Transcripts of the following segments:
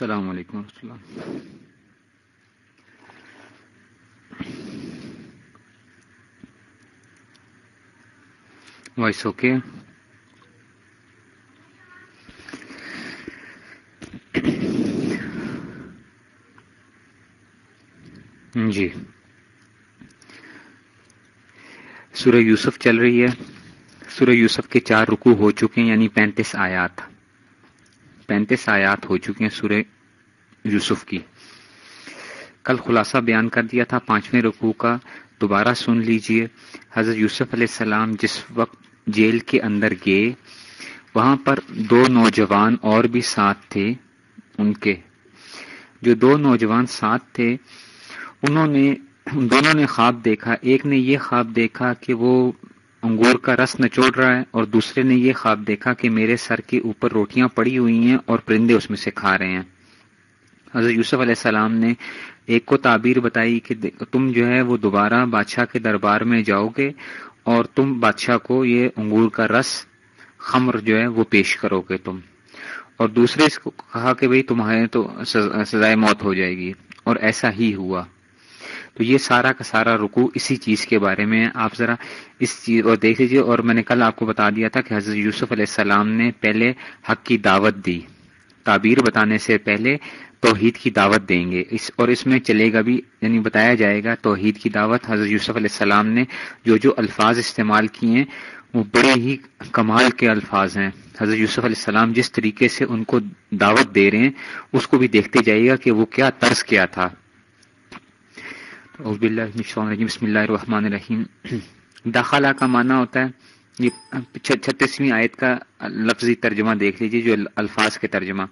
السلام علیکم ورحمۃ اللہ۔ Voice okay. جی۔ سورہ یوسف چل رہی ہے۔ سورہ یوسف کے چار رکو ہو چکے ہیں یعنی پینتیس آیات۔ پینتیس آیات ہو چکے ہیں سورہ یوسف کی۔ کل خلاصہ بیان کر دیا تھا، پانچویں رکوع کا، دوبارہ سن لیجیے۔ حضرت یوسف علیہ السلام جس وقت جیل کے اندر گئے، وہاں پر دو نوجوان اور بھی ساتھ تھے ان کے۔ جو دو نوجوان ساتھ تھے، انہوں نے، دونوں نے خواب دیکھا۔ ایک نے یہ خواب دیکھا کہ وہ انگور کا رس نچوڑ رہا ہے اور دوسرے نے یہ خواب دیکھا کہ میرے سر کے اوپر روٹیاں پڑی ہوئی ہیں اور پرندے اس میں سے کھا رہے ہیں۔ حضرت یوسف علیہ السلام نے ایک کو تعبیر بتائی کہ تم جو ہے وہ دوبارہ بادشاہ کے دربار میں جاؤ گے اور تم بادشاہ کو یہ انگور کا رس، خمر جو ہے وہ پیش کرو گے تم۔ اور دوسرے اس کو کہا کہ بھئی تمہارے تو سزائے موت ہو جائے گی۔ اور ایسا ہی ہوا۔ تو یہ سارا کا سارا رکو اسی چیز کے بارے میں آپ ذرا اس چیز اور دیکھ لیجیے اور میں نے کل آپ کو بتا دیا تھا کہ حضرت یوسف علیہ السلام نے پہلے حق کی دعوت دی۔ تعبیر بتانے سے پہلے توحید کی دعوت دیں گے۔ اس اور اس میں چلے گا بھی یعنی بتایا جائے گا توحید کی دعوت۔ حضرت یوسف علیہ السلام نے جو جو الفاظ استعمال کیے ہیں، وہ بڑے ہی کمال کے الفاظ ہیں۔ حضرت یوسف علیہ السلام جس طریقے سے ان کو دعوت دے رہے ہیں، اس کو بھی دیکھتے جائیے گا کہ وہ کیا طرز کیا تھا۔ بسم اللہ الرحمن الرحیم۔ داخلہ کا معنی ہوتا ہے، یہ چھتیسویں آیت کا لفظی ترجمہ دیکھ لیجیے جو الفاظ کے ترجمہ۔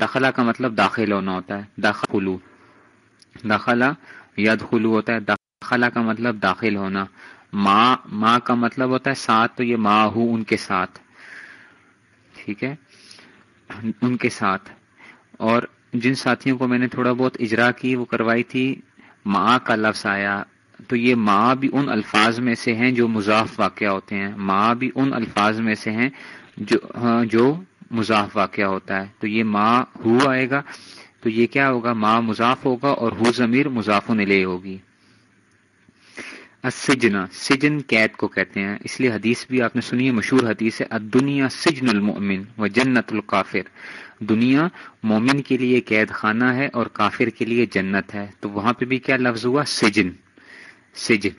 داخلہ کا مطلب داخل ہونا ہوتا ہے، داخلو۔ داخلہ ید خلو ہوتا ہے، داخلہ کا مطلب داخل ہونا۔ ماں ماں کا مطلب ہوتا ہے ساتھ، تو یہ ماں ہوں ان کے ساتھ۔ ٹھیک ہے؟ ان کے ساتھ۔ اور جن ساتھیوں کو میں نے تھوڑا بہت اجرا کی، وہ کروائی تھی ماں کا لفظ آیا تو یہ ماں بھی ان الفاظ میں سے ہیں جو مضاف واقع ہوتے ہیں۔ ماں بھی ان الفاظ میں سے ہیں جو ہاں، جو مضاف واقع ہوتا ہے۔ تو یہ ماں ہو آئے گا۔ تو یہ کیا ہوگا؟ ماں مضاف ہوگا اور ہو ضمیر مضاف لے ہوگی۔ سجنا سجن قید کو کہتے ہیں۔ اس لیے حدیث بھی آپ نے سنی ہے، مشہور حدیث ہے۔ دنیا سجن المؤمن و جنت القافر۔ دنیا مومن کے لیے قید خانہ ہے اور کافر کے لیے جنت ہے۔ تو وہاں پہ بھی کیا لفظ ہوا؟ سجن۔ سجن۔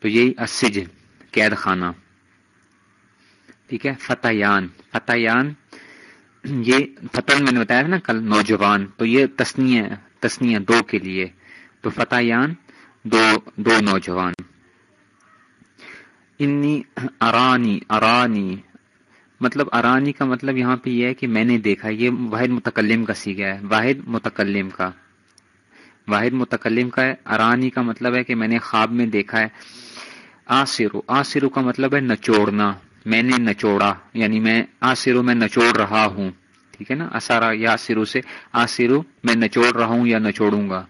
تو یہی اسجن قید خانہ ٹھیک ہے؟ فتحان فتحان یہ فتح میں نے بتایا نا کل، نوجوان۔ تو یہ تسنیہ تسنیہ دو کے لیے۔ تو فتحان دو دو نوجوان۔ انی ارانی ارانی۔ مطلب ارانی کا مطلب یہاں پہ یہ ہے کہ میں نے دیکھا، یہ واحد متکلم کا سیکھا ہے، واحد متکلم کا۔ واحد متکلم کا ہے، ارانی کا مطلب ہے کہ میں نے خواب میں دیکھا ہے۔ آسرو آسرو کا مطلب ہے نچوڑنا، میں نے نچوڑا یعنی میں آسرو میں نچوڑ رہا ہوں۔ ٹھیک ہے نا؟ اسارا یا سرو سے آسرو میں نچوڑ رہا ہوں یا نچوڑوں گا۔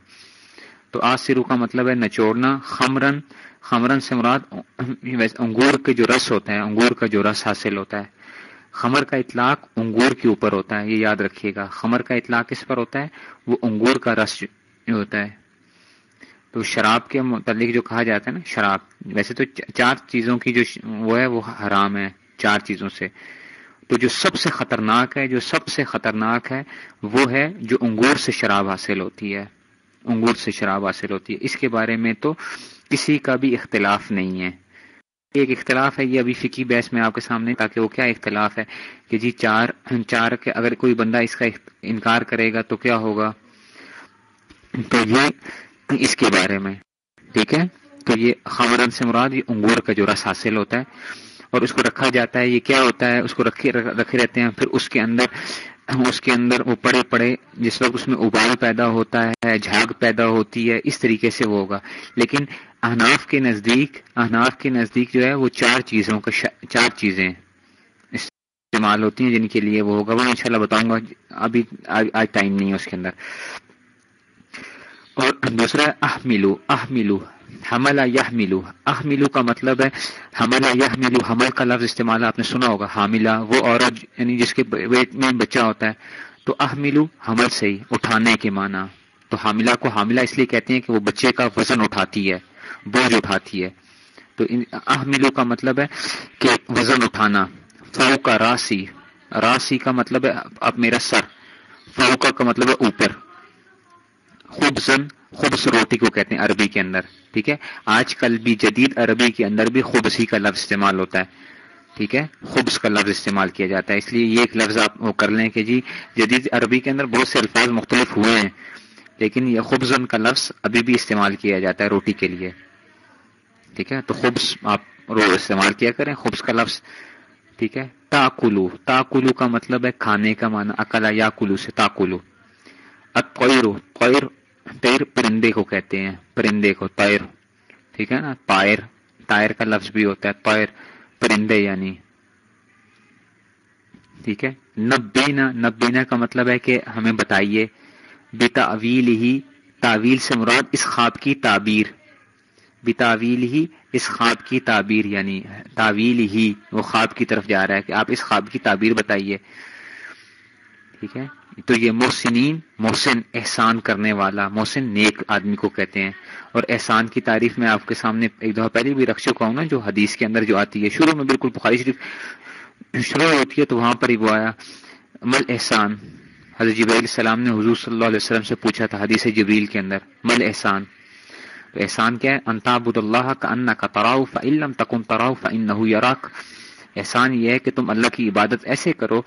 تو آسرو کا مطلب ہے نچوڑنا، خمرن۔ خمرن سے مراد انگور کے جو رس ہوتا ہے انگور کا جو رس حاصل ہوتا ہے۔ خمر کا اطلاق انگور کے اوپر ہوتا ہے، یہ یاد رکھیے گا۔ خمر کا اطلاق کس پر ہوتا ہے؟ وہ انگور کا رس جو ہوتا ہے۔ تو شراب کے متعلق جو کہا جاتا ہے نا، شراب۔ ویسے تو چار چیزوں کی جو وہ ہے، وہ حرام ہے چار چیزوں سے۔ تو جو سب سے خطرناک ہے، جو سب سے خطرناک ہے، وہ ہے جو انگور سے شراب حاصل ہوتی ہے۔ انگور سے شراب حاصل ہوتی ہے۔ اس کے بارے میں تو کسی کا بھی اختلاف نہیں ہے۔ ایک اختلاف ہے یہ ابھی فکی بحث میں آپ کے سامنے، تاکہ وہ کیا اختلاف ہے کہ جی چار چار کے اگر کوئی بندہ اس کا انکار کرے گا تو کیا ہوگا؟ تو یہ اس کے بارے میں، ٹھیک ہے؟ تو یہ خامرن سے مراد یہ انگور کا جو رس حاصل ہوتا ہے، اور اس کو رکھا جاتا ہے، یہ کیا ہوتا ہے؟ اس کو رکھے رکھے رہتے ہیں، پھر اس کے اندر اس کے اندر وہ پڑے پڑے، جس وقت اس میں ابال پیدا ہوتا ہے، جھاگ پیدا ہوتی ہے، اس طریقے سے وہ ہوگا۔ لیکن احناف کے نزدیک، احناف کے نزدیک جو ہے وہ چار چیزوں کا چار چیزیں استعمال ہوتی ہیں جن کے لیے وہ ہوگا۔ وہ انشاءاللہ بتاؤں گا، ابھی آج ٹائم نہیں ہے اس کے اندر۔ اور دوسرا، احملو احملو حملہ یہ ملو اح کا مطلب ہے حملہ یہ ملو حمل کا لفظ استعمال آپ نے سنا ہوگا۔ حاملہ، وہ عورت یعنی جس کے پیٹ میں بچہ ہوتا ہے۔ تو احملو، حمل سے ہی اٹھانے کے معنی۔ تو حاملہ کو حاملہ اس لیے کہتے ہیں کہ وہ بچے کا وزن اٹھاتی ہے۔ بوجھ اٹھاتی ہے۔ تو احملو کا مطلب ہے کہ وزن اٹھانا فو کا راسی راسی کا مطلب ہے اب میرا سر فوکا کا مطلب ہے اوپر۔ خوبزن خوبص روٹی کو کہتے ہیں عربی کے اندر، ٹھیک ہے؟ آج کل بھی جدید عربی کے اندر بھی خوبص ہی کا لفظ استعمال ہوتا ہے، ٹھیک ہے؟ خوبص کا لفظ استعمال کیا جاتا ہے۔ اس لیے یہ ایک لفظ آپ وہ کر لیں کہ جی جدید عربی کے اندر بہت سے الفاظ مختلف ہوئے ہیں، لیکن یہ خوبزن کا لفظ ابھی بھی استعمال کیا جاتا ہے روٹی کے لیے۔ ٹھیک ہے؟ تو خوبص آپ رو استعمال کیا کریں خوبص کا لفظ، ٹھیک ہے؟ تاکلو تاکلو کا مطلب ہے کھانے کا معنی، اکلا یا کلو سے تاکلو۔ اترو قیر تیر پرندے کو کہتے ہیں، پرندے کو تیر ٹھیک ہے نا؟ پائر تائر کا لفظ بھی ہوتا ہے تیر پرندے یعنی۔ ٹھیک ہے؟ نبینا نبینا کا مطلب ہے کہ ہمیں بتائیے بے تعویل ہی تعویل سے مراد اس خواب کی تعبیر۔ بتاویل ہی اس خواب کی تعبیر یعنی تعویل ہی وہ خواب کی طرف جا رہا ہے کہ آپ اس خواب کی تعبیر بتائیے۔ ٹھیک ہے؟ تو یہ محسنین، محسن احسان کرنے والا، محسن نیک آدمی کو کہتے ہیں۔ اور احسان کی تعریف میں آپ کے سامنے ایک دفعہ پہلے بھی رکھ چکا ہوں نا، جو حدیث کے اندر جو آتی ہے۔ شروع میں بالکل بخاری شریف شروع ہوتی ہے تو وہاں پر ہی وہ آیا۔ مل احسان۔ حضرت جب علیہ السلام نے حضور صلی اللہ علیہ وسلم سے پوچھا تھا حدیث جبریل کے اندر۔ مل احسان۔ تو احسان کیا ہے؟ انتابود اللہ کا ان کا تراؤ فعلم تکن تراؤ فن یراک۔ احسان یہ ہے کہ تم اللہ کی عبادت ایسے کرو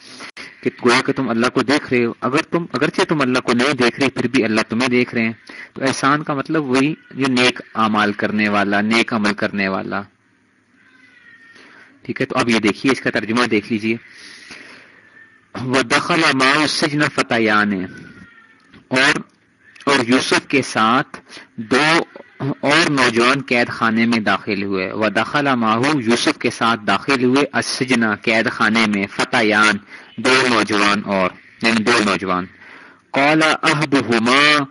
کہ گویا کہ تم اللہ کو دیکھ رہے ہو۔ اگر تم اگرچہ تم اللہ کو نہیں دیکھ رہے، پھر بھی اللہ تمہیں دیکھ رہے ہیں۔ تو احسان کا مطلب وہی جو نیک اعمال کرنے والا، نیک عمل کرنے والا۔ ٹھیک ہے، تو اب یہ دیکھیے، اس کا ترجمہ دیکھ لیجیے وہ دخل ماؤ سجن فتح اور اور یوسف کے ساتھ دو اور نوجوان قید خانے میں داخل ہوئے۔ وہ دخلا ماہو یوسف کے ساتھ داخل ہوئے۔ اسجنا قید خانے میں۔ فتح دو نوجوان اور یعنی دو نوجوان۔ کولا احد ہوما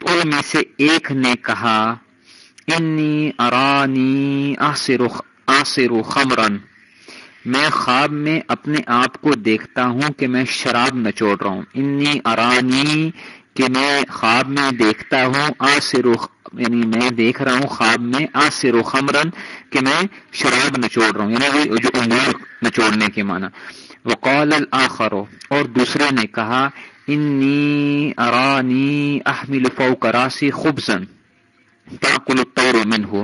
ان میں سے ایک نے کہا انی ارانی آصر آصر خمرن میں خواب میں اپنے آپ کو دیکھتا ہوں کہ میں شراب نچوڑ رہا ہوں۔ انی ارانی کہ میں خواب میں دیکھتا ہوں آصر یعنی میں دیکھ رہا ہوں خواب میں آصر و خمرن، کہ میں شراب نچوڑ رہا ہوں یعنی جو انگور نچوڑنے کے معنی۔ وقال الاخر اور دوسرے نے کہا انی ارانی احمل فوق راسی خبزن تاکل الطور منه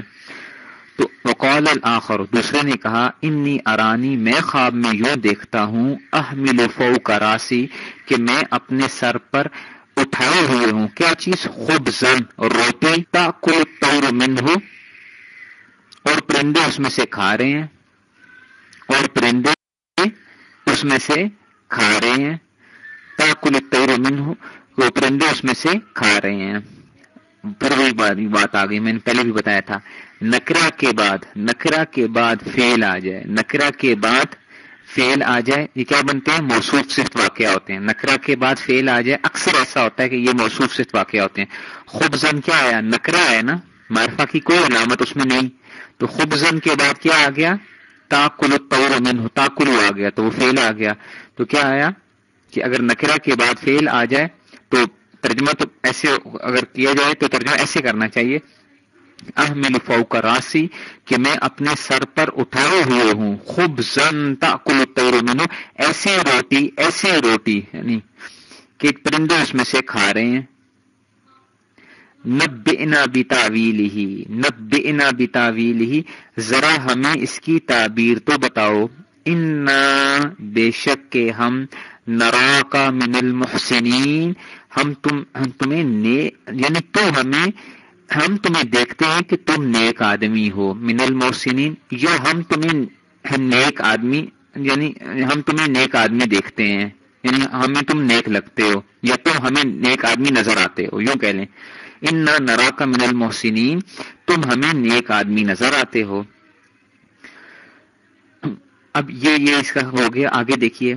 تو وقال الاخر دوسرے نے کہا انی ارانی، میں خواب میں یوں دیکھتا ہوں، احمل فوق راسی کہ میں اپنے سر پر اٹھائے ہوئے ہوں۔ کیا چیز خوب زن روٹی تا کل تور من ہو؟ اور پرندے اس میں سے کھا رہے ہیں۔ اور پرندے اس میں سے کھا رہے ہیں۔ تا کل تور من ہو، وہ پرندے اس میں سے کھا رہے ہیں۔ پھر وہی بات آ گئی۔ میں نے پہلے بھی بتایا تھا۔ نکرا کے بعد نکرا کے بعد فیل آ جائے۔ نکرا کے بعد فیل آ جائے، یہ کیا بنتے ہیں؟ موصوف صرف واقعہ ہوتے ہیں۔ نکرا کے بعد فیل آ جائے، اکثر ایسا ہوتا ہے کہ یہ موصوف صرف واقعہ ہوتے ہیں۔ خوبزن کیا آیا؟ نکرا ہے نا؟ معرفہ کی کوئی علامت اس میں نہیں۔ تو خوبزن کے بعد کیا آ گیا؟ تاکل من تاکلو آ گیا، تو وہ فیل آ گیا۔ تو کیا آیا؟ کہ اگر نکرا کے بعد فیل آ جائے، تو ترجمہ تو ایسے، اگر کیا جائے تو ترجمہ ایسے کرنا چاہیے۔ احمل فوق راسی کہ میں اپنے سر پر اٹھائے ہوئے ہوں۔ خوب زن تاکل تیر منو ایسے روٹی ایسے روٹی یعنی کہ پرندے اس میں سے کھا رہے ہیں۔ نب انا بتاویل ہی نب انا بتاویل ہی ذرا ہمیں اس کی تعبیر تو بتاؤ۔ ان بے شک کے ہم نرا کا من المحسنین۔ ہم تم، ہم تمہیں نے یعنی تو ہمیں ہم تمہیں دیکھتے ہیں کہ تم نیک آدمی ہو، من المحسنین، یا ہم تمہیں نیک آدمی یعنی ہم تمہیں نیک آدمی دیکھتے ہیں یعنی ہمیں تم نیک لگتے ہو، یا تم ہمیں نیک آدمی نظر آتے ہو، یوں کہہ لیں۔ ان نہ نرا کا من المحسنین، تم ہمیں نیک آدمی نظر آتے ہو۔ اب یہ یہ اس کا ہو گیا، آگے دیکھیے۔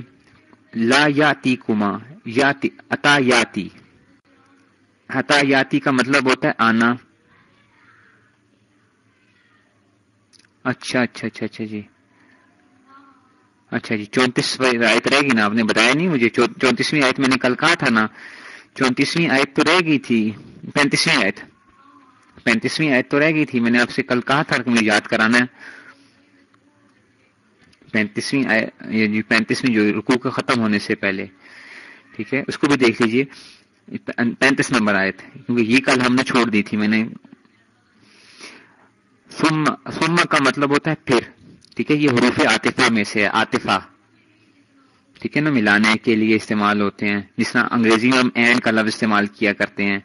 لا یاتی کما یاتی، اتا یاتی۔ ہتا یاتی کا مطلب ہوتا ہے آنا۔ اچھا اچھا اچھا اچھا جی۔ اچھا جی چونتیسویں آیت رہے گی نا؟ آپ نے بتایا نہیں مجھے۔ چونتیسویں آیت میں نے کل کہا تھا نا۔ چونتیسویں آیت تو رہ گئی تھی۔ پینتیسویں آیت۔ پینتیسویں آیت تو رہ گئی تھی۔ میں نے آپ سے کل کہا تھا کہ مجھے یاد کرانا ہے۔ پینتیسویں جی پینتیسویں جو رکو کا ختم ہونے سے پہلے۔ ٹھیک ہے؟ اس کو بھی دیکھ لیجیے۔ پینتیس نمبر آئے تھے، کیونکہ یہ کل ہم نے چھوڑ دی تھی، میں نے سما کا مطلب ہوتا ہے پھر، ٹھیک ہے؟ یہ حروف عاطفہ میں سے ہے، عاطفہ۔ ٹھیک ہے نا؟ ملانے کے لیے استعمال ہوتے ہیں، جس طرح انگریزی میں ہم اینڈ کا لفظ استعمال کیا کرتے ہیں،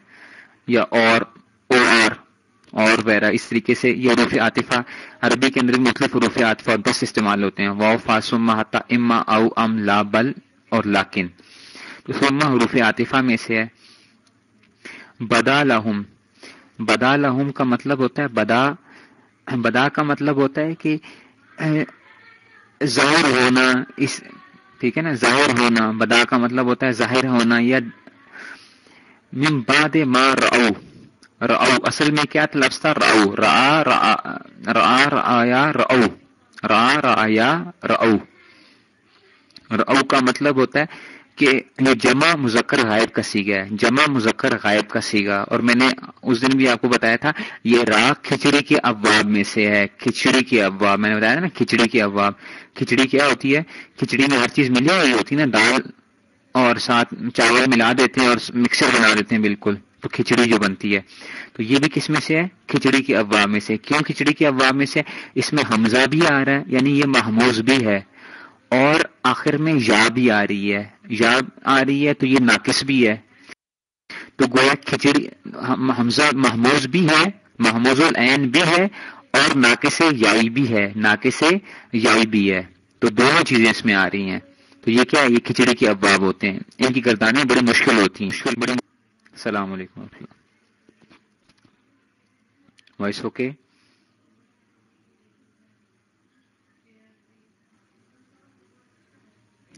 یا اور او اور وغیرہ۔ اس طریقے سے یہ حروف عاطفہ، عربی کے اندر مختلف حروف عاطفہ اور دس استعمال ہوتے ہیں۔ واؤ فا سما حتا، اما، او، ام، لا، بل اور لاکن سما حروف عاطفہ میں سے ہے۔ بدا لہم۔ بدا لہم کا مطلب ہوتا ہے بدا۔ بدا کا مطلب ہوتا ہے کہ ظاہر ہونا۔ اس، ٹھیک ہے نا؟ ظاہر ہونا۔ بدا کا مطلب ہوتا ہے ظاہر ہونا یا من بعد ما رعو رعو اصل میں کیا تھا؟ لفظ تھا رعو را را رعایا رعو را رعایا رعو رعو کا مطلب ہوتا ہے کہ یہ جمع مذکر غائب کا سیگا ہے، جمع مذکر غائب کا سیگا۔ اور میں نے اس دن بھی آپ کو بتایا تھا، یہ راہ کھچڑی کے ابواب میں سے ہے۔ کھچڑی کے ابواب، میں نے بتایا نا، کھچڑی کے ابواب۔ کھچڑی کیا ہوتی ہے؟ کھچڑی میں ہر چیز ملی ہوئی ہوتی ہے نا، دال اور ساتھ چاول ملا دیتے ہیں اور مکسر بنا دیتے ہیں، بالکل۔ تو کھچڑی جو بنتی ہے۔ تو یہ بھی کس میں سے ہے؟ کھچڑی کے ابواب میں سے۔ کیوں کھچڑی کے ابواب میں سے؟ اس میں حمزہ بھی آ رہا ہے یعنی یہ محموز بھی ہے۔ اور آخر میں یا بھی آ رہی ہے۔ یا آ رہی ہے تو یہ ناقص بھی ہے۔ تو گویا کھچڑی حمزہ محموز بھی ہے محموز العین بھی ہے اور ناقص یائی بھی ہے۔ ناقص یائی بھی ہے۔ تو دونوں چیزیں اس میں آ رہی ہیں۔ تو یہ کیا ہے؟ یہ کھچڑی کے ابواب ہوتے ہیں۔ ان کی گردانیں بڑی مشکل ہوتی ہیں۔ بڑی السلام علیکم۔ Voice okay?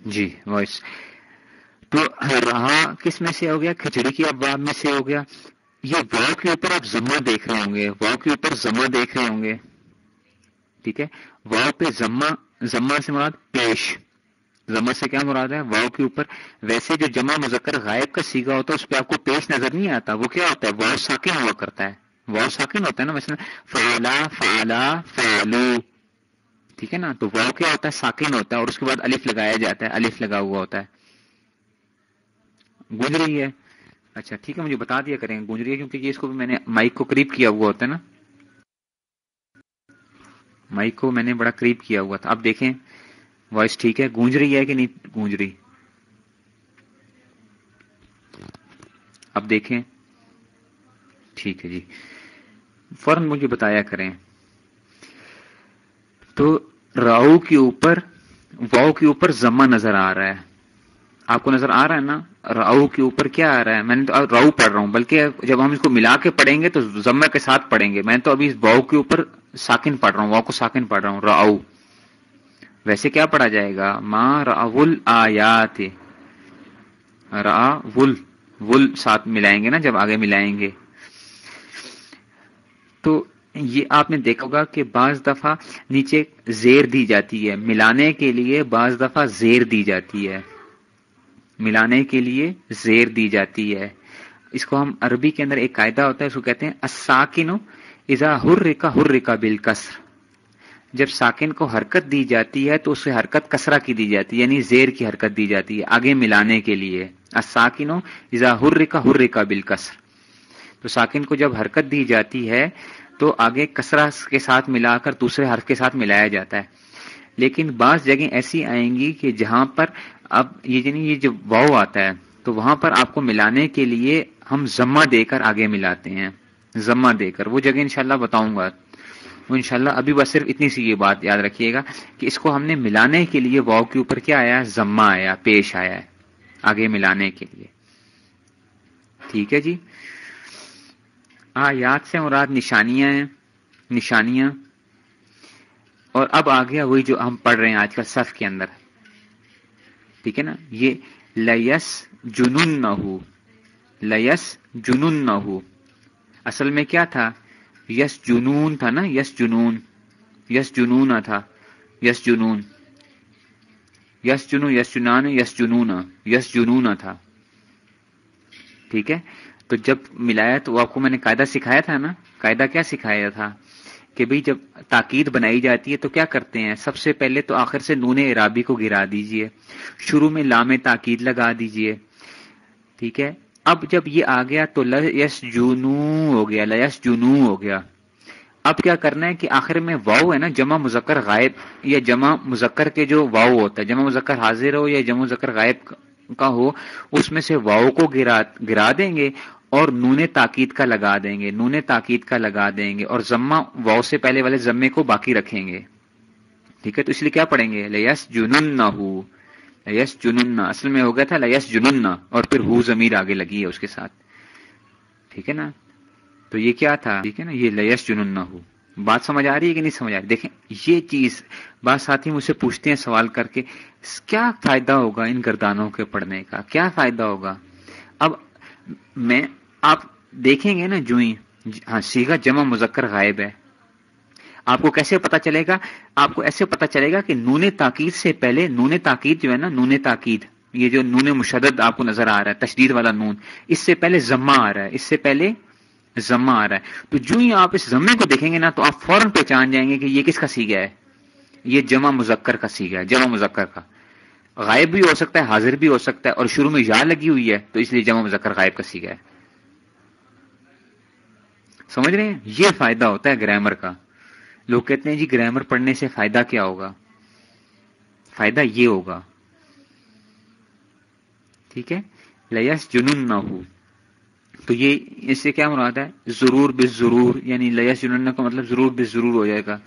جی وائس۔ تو رہا کس میں سے ہو گیا؟ کھچڑی کی ابواب میں سے ہو گیا۔ یہ واؤ کے اوپر آپ زما دیکھ رہے ہوں گے۔ واؤ کے اوپر زما دیکھ رہے ہوں گے۔ ٹھیک ہے؟ واؤ پہ زما زما سے مراد پیش۔ زما سے کیا مراد ہے؟ واؤ کے اوپر۔ ویسے جو جمع مذکر غائب کا سیگا ہوتا ہے، اس پہ آپ کو پیش نظر نہیں آتا۔ وہ کیا ہوتا ہے؟ واؤ ساکن ہوا کرتا ہے۔ واؤ ساکن ہوتا ہے نا، مثلا فعلا فعلا، فعلو۔ ٹھیک ہے نا؟ تو واؤ کیا ہوتا ہے؟ ساکن ہوتا ہے اور اس کے بعد الف لگایا جاتا ہے، الف لگا ہوا ہوتا ہے۔ گونج رہی ہے۔ اچھا ٹھیک ہے، مجھے بتا دیا کریں، گونج رہی ہے کیونکہ یہ اس کو بھی میں نے مائک کو قریب کیا ہوا ہوتا ہے نا۔ مائک کو میں نے بڑا قریب کیا ہوا تھا۔ اب دیکھیں، وائس ٹھیک ہے۔ گونج رہی ہے کہ نہیں؟ گونج رہی۔ اب دیکھیں۔ ٹھیک ہے جی۔ فوراً مجھے بتایا کریں۔ تو راؤ کے اوپر واؤ کے اوپر زما نظر آ رہا ہے۔ آپ کو نظر آ رہا ہے نا؟ راؤ کے اوپر کیا آ رہا ہے؟ میں نے تو راؤ پڑھ رہا ہوں، بلکہ جب ہم اس کو ملا کے پڑھیں گے تو زما کے ساتھ پڑھیں گے۔ میں تو ابھی واؤ کے اوپر ساکن پڑھ رہا ہوں واؤ کو ساکن پڑھ رہا ہوں راؤ ویسے کیا پڑھا جائے گا؟ ماں راول آیات۔ را ول ول ساتھ ملائیں گے نا جب آگے ملائیں گے۔ تو یہ آپ نے دیکھا ہوگا کہ بعض دفعہ نیچے زیر دی جاتی ہے۔ ملانے کے لیے بعض دفعہ زیر دی جاتی ہے۔ ملانے کے لیے زیر دی جاتی ہے۔ اس کو ہم عربی کے اندر ایک قاعدہ ہوتا ہے، اس کو کہتے ہیں اساکن ازا ہر کا ہر بال جب ساکن کو حرکت دی جاتی ہے تو اسے حرکت کسرا کی دی جاتی ہے یعنی زیر کی حرکت دی جاتی ہے، آگے ملانے کے لیے۔ اساکن ازا ہر کا ہر کا بال تو ساکن کو جب حرکت دی جاتی ہے تو آگے کسرا کے ساتھ ملا کر دوسرے حرف کے ساتھ ملایا جاتا ہے۔ لیکن بعض جگہیں ایسی آئیں گی کہ جہاں پر اب یہ یعنی یہ جو واؤ آتا ہے، تو وہاں پر آپ کو ملانے کے لیے ہم ضمہ دے کر آگے ملاتے ہیں۔ ضمہ دے کر۔ وہ جگہ انشاءاللہ بتاؤں گا۔ وہ انشاءاللہ ابھی بس صرف اتنی سی یہ بات یاد رکھیے گا کہ اس کو ہم نے ملانے کے لیے واؤ کے اوپر کیا آیا؟ ضمہ آیا، پیش آیا ہے آگے ملانے کے لیے۔ ٹھیک ہے جی؟ آیات سے مراد نشانیاں ہیں، نشانیاں۔ اور اب آ گیا وہی جو ہم پڑھ رہے ہیں آج کل صف کے اندر۔ ٹھیک ہے نا؟ یہ لس جنون نہ ہو لس جنون نہ ہو اصل میں کیا تھا؟ یس جنون تھا نا؟ یس جنون۔ یس جنون تھا۔ یس جنون۔ یس جنو، یس جنان، یس جنون یس جنون تھا۔ ٹھیک ہے؟ تو جب ملایا تو آپ کو میں نے قاعدہ سکھایا تھا نا؟ قاعدہ کیا سکھایا تھا؟ کہ بھئی جب تاکید بنائی جاتی ہے تو کیا کرتے ہیں؟ سب سے پہلے تو آخر سے نون عرابی کو گرا دیجیے۔ شروع میں لام تاکید لگا دیجیے۔ ٹھیک ہے؟ اب جب یہ آ گیا تو لس جنو ہو گیا لس جنو ہو گیا۔ اب کیا کرنا ہے کہ آخر میں واؤ ہے نا؟ جمع مذکر غائب یا جمع مذکر کے جو واؤ ہوتا ہے، جمع مذکر حاضر ہو یا جمع مذکر غائب کا ہو، اس میں سے واؤ کو گرا گرا دیں گے۔ اور نون تاکید کا لگا دیں گے، نون تاکید کا لگا دیں گے اور ضمہ واؤ سے پہلے والے ضمے کو باقی رکھیں گے۔ ٹھیک ہے، تو اس لیے کیا پڑھیں گے؟ لیس جنن نہ ہو لیس جنن اصل میں ہو گیا تھا لیس جنن اور پھر ہو ضمیر آگے لگی ہے اس کے ساتھ۔ ٹھیک ہے نا؟ تو یہ کیا تھا؟ ٹھیک ہے نا؟ یہ لیس جنن نہ ہو بات سمجھ آ رہی ہے کہ نہیں سمجھ آ رہی؟ دیکھیں، یہ چیز بات ساتھی مجھ سے پوچھتے ہیں سوال کر کے، کیا فائدہ ہوگا ان گردانوں کے پڑھنے کا؟ کیا فائدہ ہوگا؟ اب میں آپ دیکھیں گے نا جو جی، ہاں سیگا جمع مذکر غائب ہے۔ آپ کو کیسے پتا چلے گا؟ آپ کو ایسے پتا چلے گا کہ نون تاکید سے پہلے نون تاکید جو ہے نا، نون تاکید، یہ جو نون مشدد آپ کو نظر آ رہا ہے، تشدید والا نون، اس سے پہلے ضمہ آ رہا ہے، اس سے پہلے ضمہ آ رہا ہے۔ تو جو ہی آپ اس ضمے کو دیکھیں گے نا، تو آپ فوراً پہچان جائیں گے کہ یہ کس کا سیگا ہے۔ یہ جمع مذکر کا سیگا ہے، جمع مذکر کا۔ غائب بھی ہو سکتا ہے، حاضر بھی ہو سکتا ہے، اور شروع میں یا لگی ہوئی ہے، تو اس لیے جمع مذکر غائب کا سیگا ہے۔ سمجھ رہے ہیں؟ یہ فائدہ ہوتا ہے گرامر کا۔ لوگ کہتے ہیں جی گرامر پڑھنے سے فائدہ کیا ہوگا؟ فائدہ یہ ہوگا۔ ٹھیک ہے؟ لیس جنون نہ ہو تو یہ اس سے کیا مراد ہے؟ ضرور بے ضرور یعنی لیس جنون کا مطلب ضرور بے ضرور ہو جائے گا۔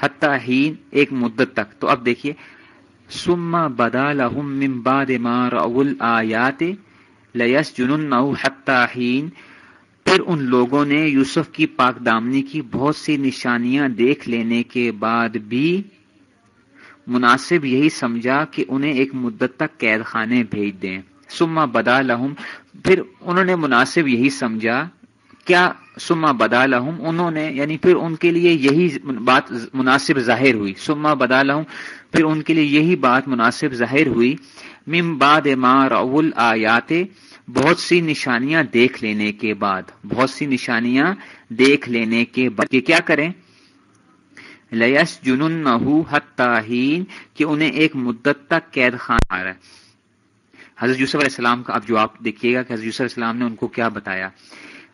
حتیٰ ہین ایک مدت تک۔ تو اب دیکھیے۔ سما بدا لہم من بعد ما رأول آیات لیس جنون حتیٰ ہین پھر ان لوگوں نے یوسف کی پاک دامنی کی بہت سی نشانیاں دیکھ لینے کے بعد بھی مناسب یہی سمجھا کہ انہیں ایک مدت تک قید خانے بھیج دیں۔ سما بدا لہم۔ پھر انہوں نے مناسب یہی سمجھا۔ کیا سما بدا لہم؟ انہوں نے یعنی پھر ان کے لیے یہی بات مناسب ظاہر ہوئی۔ سما بدا لہم۔ پھر ان کے لیے یہی بات مناسب ظاہر ہوئی۔ مم باد ما رول آیات بہت سی نشانیاں دیکھ لینے کے بعد بہت سی نشانیاں دیکھ لینے کے بعد کہ کیا کریں؟ لیس جنون حتین کہ انہیں ایک مدت تک قید خان آ رہا ہے حضرت یوسف علیہ السلام کا اب جو آپ دیکھیے گا کہ حضرت یوسف علیہ السلام نے ان کو کیا بتایا؟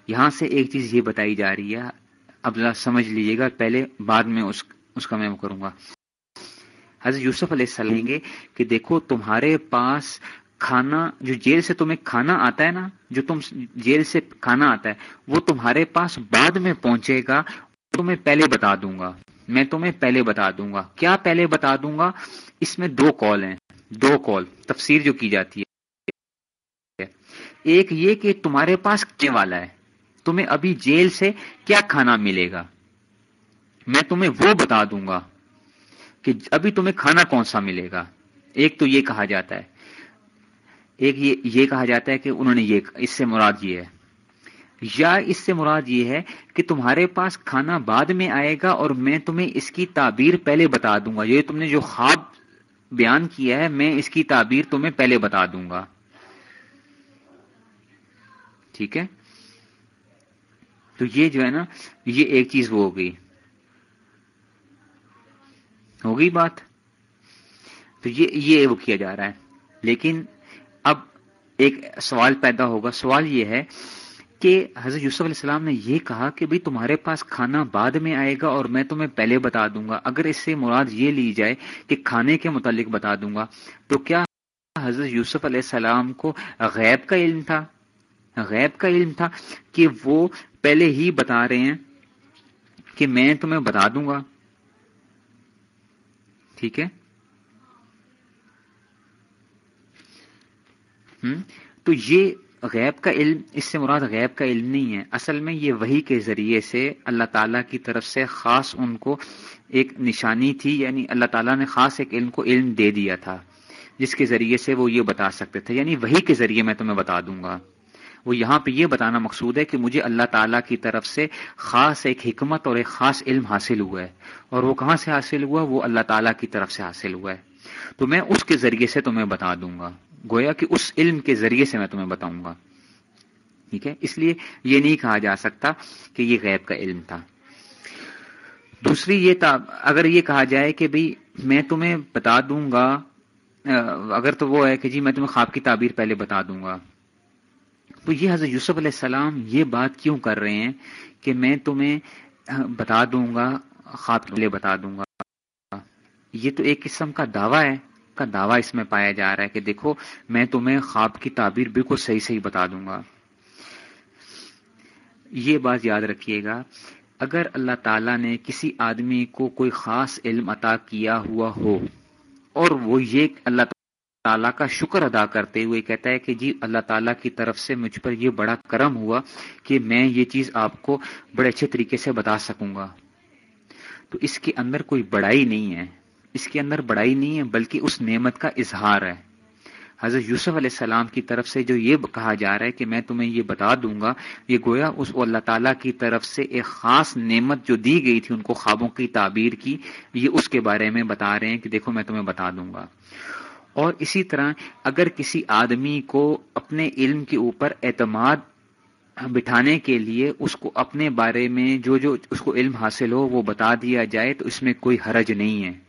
یہاں سے ایک چیز یہ بتائی جا رہی ہے اب سمجھ لیجیے گا پہلے بعد میں اس, اس کا میں کروں گا۔ حضرت یوسف علیہ السلام کہ دیکھو تمہارے پاس کھانا، جو جیل سے تمہیں کھانا آتا ہے نا، جو تم جیل سے کھانا آتا ہے، وہ تمہارے پاس بعد میں پہنچے گا تمہیں پہلے بتا دوں گا۔ میں تمہیں پہلے بتا دوں گا۔ کیا پہلے بتا دوں گا؟ اس میں دو کال ہیں۔ دو کال۔ تفسیر جو کی جاتی ہے۔ ایک یہ کہ تمہارے پاس کیا والا ہے۔ تمہیں ابھی جیل سے کیا کھانا ملے گا؟ میں تمہیں وہ بتا دوں گا کہ ابھی تمہیں کھانا کون سا ملے گا۔ ایک تو یہ کہا جاتا ہے ایک یہ یہ کہا جاتا ہے کہ انہوں نے یہ، اس سے مراد یہ ہے۔ یا اس سے مراد یہ ہے کہ تمہارے پاس کھانا بعد میں آئے گا اور میں تمہیں اس کی تعبیر پہلے بتا دوں گا۔ یہ تم نے جو خواب بیان کیا ہے، میں اس کی تعبیر تمہیں پہلے بتا دوں گا۔ ٹھیک ہے؟ تو یہ جو ہے نا، یہ ایک چیز وہ ہو گئی۔ ہوگی بات؟ تو یہ یہ وہ کیا جا رہا ہے۔ لیکن ایک سوال پیدا ہوگا۔ سوال یہ ہے کہ حضرت یوسف علیہ السلام نے یہ کہا کہ بھئی تمہارے پاس کھانا بعد میں آئے گا اور میں تمہیں پہلے بتا دوں گا۔ اگر اس سے مراد یہ لی جائے کہ کھانے کے متعلق بتا دوں گا، تو کیا حضرت یوسف علیہ السلام کو غیب کا علم تھا؟ غیب کا علم تھا کہ وہ پہلے ہی بتا رہے ہیں کہ میں تمہیں بتا دوں گا۔ ٹھیک ہے؟ تو یہ غیب کا علم، اس سے مراد غیب کا علم نہیں ہے۔ اصل میں یہ وہی کے ذریعے سے اللہ تعالیٰ کی طرف سے خاص ان کو ایک نشانی تھی یعنی اللہ تعالیٰ نے خاص ایک علم کو علم دے دیا تھا، جس کے ذریعے سے وہ یہ بتا سکتے تھے۔ یعنی وہی کے ذریعے میں تمہیں بتا دوں گا۔ وہ یہاں پہ یہ بتانا مقصود ہے کہ مجھے اللہ تعالیٰ کی طرف سے خاص ایک حکمت اور ایک خاص علم حاصل ہوا ہے۔ اور وہ کہاں سے حاصل ہوا؟ وہ اللہ تعالیٰ کی طرف سے حاصل ہوا ہے۔ تو میں اس کے ذریعے سے تمہیں بتا دوں گا۔ گویا کہ اس علم کے ذریعے سے میں تمہیں بتاؤں گا۔ ٹھیک ہے؟ اس لیے یہ نہیں کہا جا سکتا کہ یہ غیب کا علم تھا۔ دوسری یہ تھا اگر یہ کہا جائے کہ بھئی میں تمہیں بتا دوں گا اگر تو وہ ہے کہ جی میں تمہیں خواب کی تعبیر پہلے بتا دوں گا۔ تو یہ حضرت یوسف علیہ السلام یہ بات کیوں کر رہے ہیں کہ میں تمہیں بتا دوں گا، خواب کے لیے بتا دوں گا۔ یہ تو ایک قسم کا دعویٰ ہے۔ کا دعویٰ اس میں پایا جا رہا ہے کہ دیکھو، میں تمہیں خواب کی تعبیر بالکل صحیح صحیح بتا دوں گا۔ یہ بات یاد رکھیے گا، اگر اللہ تعالیٰ نے کسی آدمی کو کوئی خاص علم عطا کیا ہوا ہو، اور وہ یہ اللہ تعالیٰ کا شکر ادا کرتے ہوئے کہتا ہے کہ جی اللہ تعالیٰ کی طرف سے مجھ پر یہ بڑا کرم ہوا کہ میں یہ چیز آپ کو بڑے اچھے طریقے سے بتا سکوں گا۔ تو اس کے اندر کوئی بڑائی نہیں ہے۔ اس کے اندر بڑائی نہیں ہے، بلکہ اس نعمت کا اظہار ہے۔ حضرت یوسف علیہ السلام کی طرف سے جو یہ کہا جا رہا ہے کہ میں تمہیں یہ بتا دوں گا، یہ گویا اس اللہ تعالیٰ کی طرف سے ایک خاص نعمت جو دی گئی تھی ان کو خوابوں کی تعبیر کی، یہ اس کے بارے میں بتا رہے ہیں کہ دیکھو میں تمہیں بتا دوں گا۔ اور اسی طرح اگر کسی آدمی کو اپنے علم کے اوپر اعتماد بٹھانے کے لیے اس کو اپنے بارے میں جو جو اس کو علم حاصل ہو وہ بتا دیا جائے تو اس میں کوئی حرج نہیں ہے۔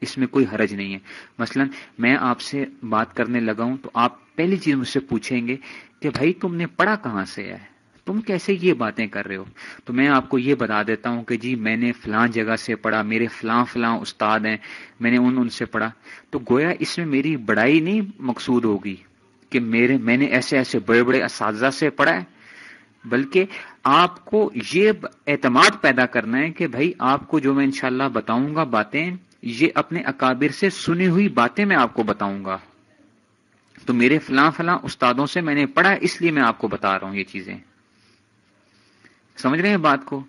اس میں کوئی حرج نہیں ہے۔ مثلا میں آپ سے بات کرنے لگا ہوں تو آپ پہلی چیز مجھ سے پوچھیں گے کہ بھائی تم نے پڑھا کہاں سے ہے؟ تم کیسے یہ باتیں کر رہے ہو؟ تو میں آپ کو یہ بتا دیتا ہوں کہ جی میں نے فلاں جگہ سے پڑھا، میرے فلاں فلاں استاد ہیں، میں نے ان ان سے پڑھا۔ تو گویا اس میں میری بڑائی نہیں مقصود ہوگی کہ میرے، میں نے ایسے ایسے بڑے بڑے اساتذہ سے پڑھا ہے؟ بلکہ آپ کو یہ اعتماد پیدا کرنا ہے کہ بھائی آپ کو جو میں انشاءاللہ بتاؤں گا باتیں یہ اپنے اکابر سے سنی ہوئی باتیں میں آپ کو بتاؤں گا۔ تو میرے فلاں فلاں استادوں سے میں نے پڑھا، اس لیے میں آپ کو بتا رہا ہوں یہ چیزیں۔ سمجھ رہے ہیں بات کو؟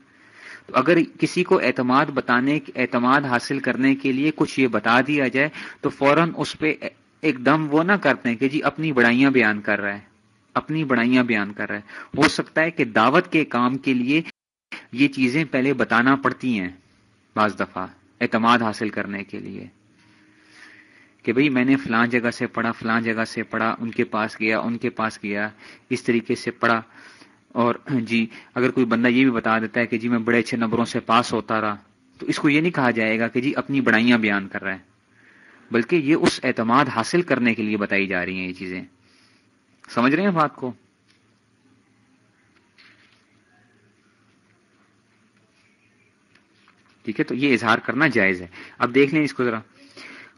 تو اگر کسی کو اعتماد بتانے، اعتماد حاصل کرنے کے لیے کچھ یہ بتا دیا جائے، تو فوراً اس پہ ایک دم وہ نہ کرتے ہیں کہ جی اپنی بڑائیاں بیان کر رہا ہے۔ اپنی بڑائیاں بیان کر رہا ہے۔ ہو سکتا ہے کہ دعوت کے کام کے لیے یہ چیزیں پہلے بتانا پڑتی ہیں بعض دفعہ۔ اعتماد حاصل کرنے کے لیے کہ بھئی میں نے فلاں جگہ سے پڑھا فلاں جگہ سے پڑھا، ان کے پاس گیا، ان کے پاس گیا، اس طریقے سے پڑھا۔ اور جی اگر کوئی بندہ یہ بھی بتا دیتا ہے کہ جی میں بڑے اچھے نمبروں سے پاس ہوتا رہا، تو اس کو یہ نہیں کہا جائے گا کہ جی اپنی بڑائیاں بیان کر رہا ہے، بلکہ یہ اس اعتماد حاصل کرنے کے لیے بتائی جا رہی ہیں یہ چیزیں۔ سمجھ رہے ہیں بات کو؟ ٹھیک ہے؟ تو یہ اظہار کرنا جائز ہے۔ اب دیکھ لیں اس کو ذرا۔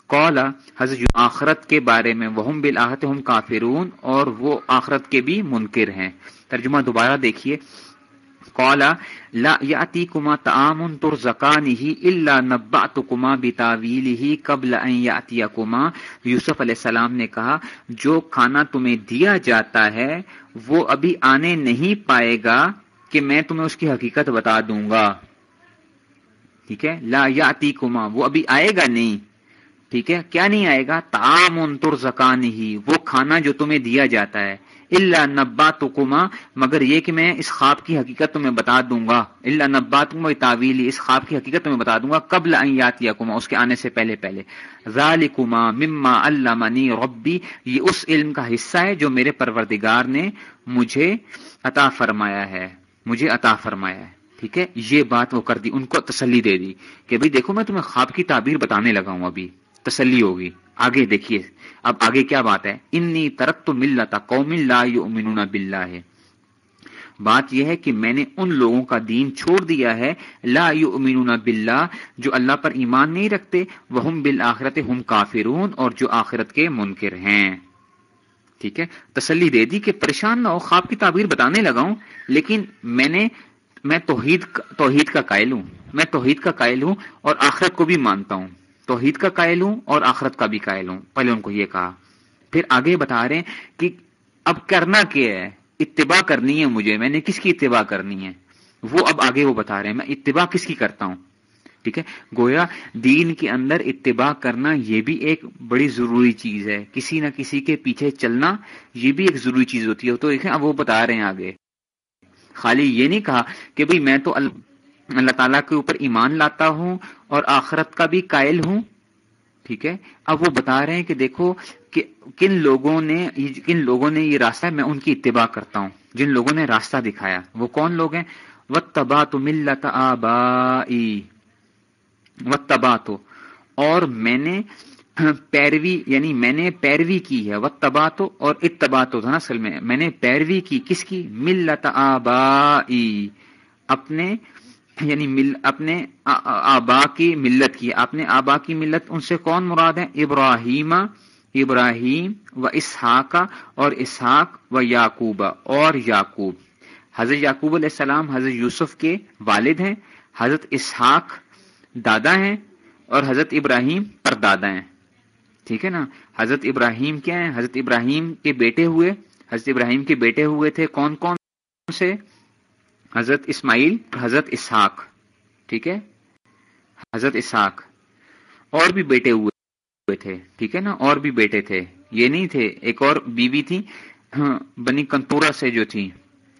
قولا حضرت آخرت کے بارے میں وہ بالآحت ہم کافرون، اور وہ آخرت کے بھی منکر ہیں۔ ترجمہ دوبارہ دیکھیے۔ قولا لا یاتی کما تعام تر زکان ہی اللہ نبا تو کما بتاویل ہی قبل کما یوسف علیہ السلام نے کہا، جو کھانا تمہیں دیا جاتا ہے، وہ ابھی آنے نہیں پائے گا کہ میں تمہیں اس کی حقیقت بتا دوں گا۔ ٹھیک ہے؟ لا یاتی کما وہ ابھی آئے گا نہیں۔ ٹھیک ہے؟ کیا نہیں آئے گا؟ تام ان تر زکان ہی وہ کھانا جو تمہیں دیا جاتا ہے۔ اللہ نبا تو کما مگر یہ کہ میں اس خواب کی حقیقت تمہیں بتا دوں گا۔ اللہ نبا تم تعویلی، اس خواب کی حقیقت تمہیں بتا دوں گا۔ قبل یات یا کما اس کے آنے سے پہلے پہلے۔ ذال کما مما اللہ منی ربی، یہ اس علم کا حصہ ہے جو میرے پروردگار نے مجھے عطا فرمایا ہے۔ مجھے عطا فرمایا ہے۔ ٹھیک ہے؟ یہ بات وہ کر دی، ان کو تسلی دے دی کہ بھائی دیکھو میں تمہیں خواب کی تعبیر بتانے لگا ہوں ابھی، تسلی ہوگی۔ آگے دیکھیے، اب آگے کیا بات ہے؟ انی ترک تو مل رہا قوم لا یؤمنون باللہ ہے بات یہ ہے کہ میں نے ان لوگوں کا دین چھوڑ دیا ہے، لا یؤمنون باللہ، جو اللہ پر ایمان نہیں رکھتے، وہم بالآخرت ہم کافرون، اور جو آخرت کے منکر ہیں۔ ٹھیک ہے؟ تسلی دے دی کہ پریشان نہ ہو، خواب کی تعبیر بتانے لگا ہوں، لیکن میں نے میں توحید توحید کا قائل ہوں۔ میں توحید کا قائل ہوں اور آخرت کو بھی مانتا ہوں۔ توحید کا قائل ہوں اور آخرت کا بھی قائل ہوں۔ پہلے ان کو یہ کہا۔ پھر آگے بتا رہے ہیں کہ اب کرنا کیا ہے؟ اتباع کرنی ہے مجھے، میں نے کس کی اتباع کرنی ہے؟ وہ اب آگے وہ بتا رہے ہیں، میں اتباع کس کی کرتا ہوں؟ ٹھیک ہے؟ گویا دین کے اندر اتباع کرنا یہ بھی ایک بڑی ضروری چیز ہے۔ کسی نہ کسی کے پیچھے چلنا یہ بھی ایک ضروری چیز ہوتی ہے۔ تو دیکھیں، اب وہ بتا رہے ہیں آگے۔ خالی یہ نہیں کہا کہ بھئی میں تو اللہ تعالیٰ کے اوپر ایمان لاتا ہوں اور آخرت کا بھی قائل ہوں۔ ٹھیک ہے؟ اب وہ بتا رہے ہیں کہ دیکھو کہ کن لوگوں نے کن لوگوں نے یہ راستہ میں ان کی اتباع کرتا ہوں۔ جن لوگوں نے راستہ دکھایا۔ وہ کون لوگ ہیں؟ و تبا تو ملت آبائی و تبا تو اور میں نے پیروی یعنی میں نے پیروی کی ہے و تبا تو اور اتبا تو تھا نا اصل میں میں نے پیروی کی کس کی؟ ملت آبائی، اپنے یعنی مل، اپنے آبا کی ملت کی۔ اپنے آبا کی ملت، ان سے کون مراد ہے؟ ابراہیم ابراہیم و اسحاق اور اسحاق و یعقوب اور یعقوب۔ حضرت یعقوب علیہ السلام حضرت یوسف کے والد ہیں، حضرت اسحاق دادا ہیں اور حضرت ابراہیم پر دادا ہیں۔ ٹھیک ہے نا؟ حضرت ابراہیم کیا ہیں؟ حضرت ابراہیم کے بیٹے ہوئے۔ حضرت ابراہیم کے بیٹے ہوئے تھے کون کون سے؟ حضرت اسماعیل، حضرت اسحاق۔ ٹھیک ہے؟ حضرت اسحاق۔ اور بھی بیٹے ہوئے تھے۔ ٹھیک ہے نا؟ اور بھی بیٹے تھے۔ یہ نہیں تھے، ایک اور بیوی تھی۔ ہاں، بنی کنتورا سے جو تھی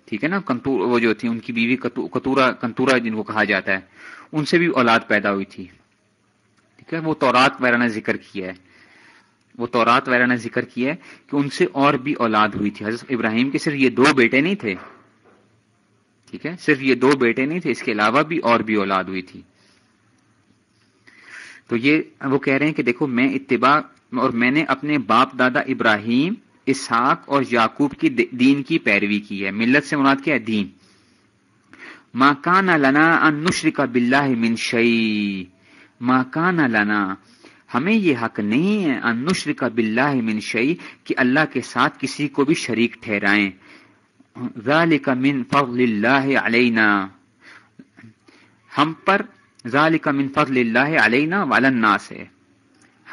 ٹھیک ہے نا؟ کنتور، وہ جو تھی ان کی بیوی کتورا کنتورا جن کو کہا جاتا ہے، ان سے بھی اولاد پیدا ہوئی تھی۔ ٹھیک ہے؟ وہ تورات وغیرہ نے ذکر کیا ہے۔ وہ تورات وغیرہ نے ذکر کیا ہے کہ ان سے اور بھی اولاد ہوئی تھی۔ حضرت ابراہیم کے صرف یہ دو بیٹے نہیں تھے۔ ٹھیک ہے؟ صرف یہ دو بیٹے نہیں تھے، اس کے علاوہ بھی اور بھی اولاد ہوئی تھی۔ تو یہ وہ کہہ رہے ہیں کہ دیکھو، میں اتباع اور میں نے اپنے باپ دادا ابراہیم، اسحاق اور یعقوب کی دین کی پیروی کی ہے۔ ملت سے مراد کیا ہے؟ دین۔ ماں کان لنا ان نشرک باللہ من شعی ماں کان لنا ہمیں یہ حق نہیں ہے ان نشرک باللہ من شعی کہ اللہ کے ساتھ کسی کو بھی شریک ٹھہرائیں۔ ذالک من فضل اللہ علینا۔ ہم پر ذالک من فضل اللہ علینا والناس ہے۔